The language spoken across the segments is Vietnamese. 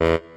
you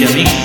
Alicia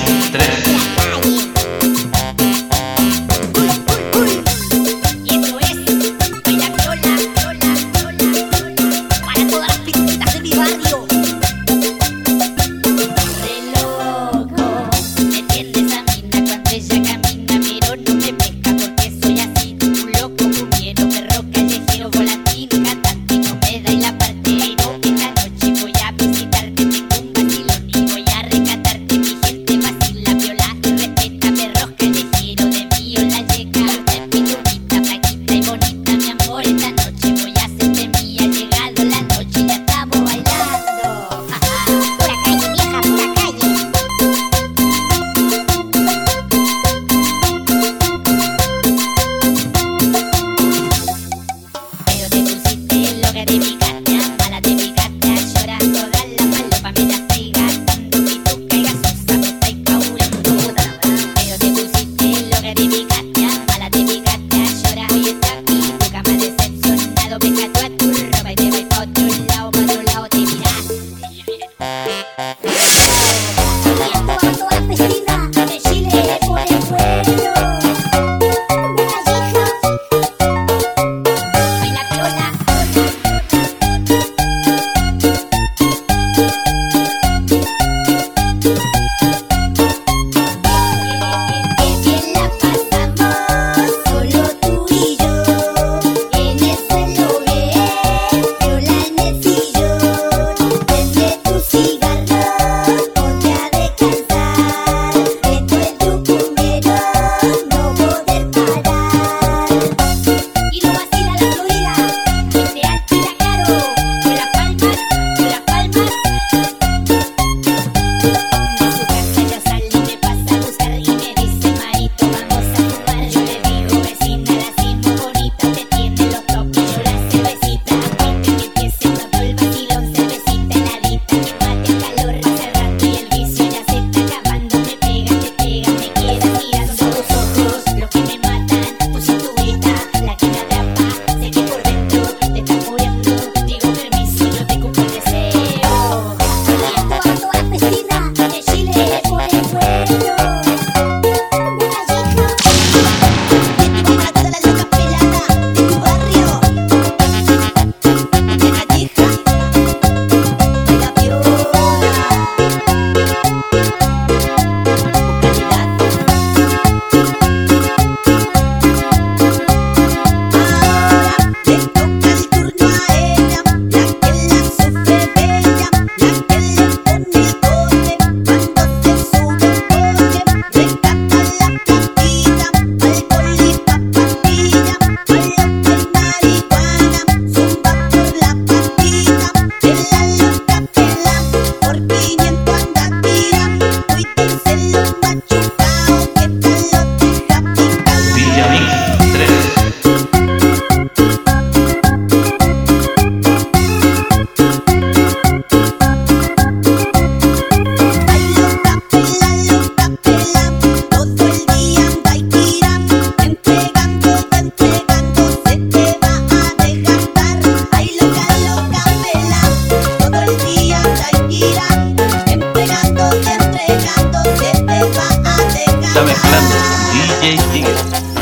DJ Tigre.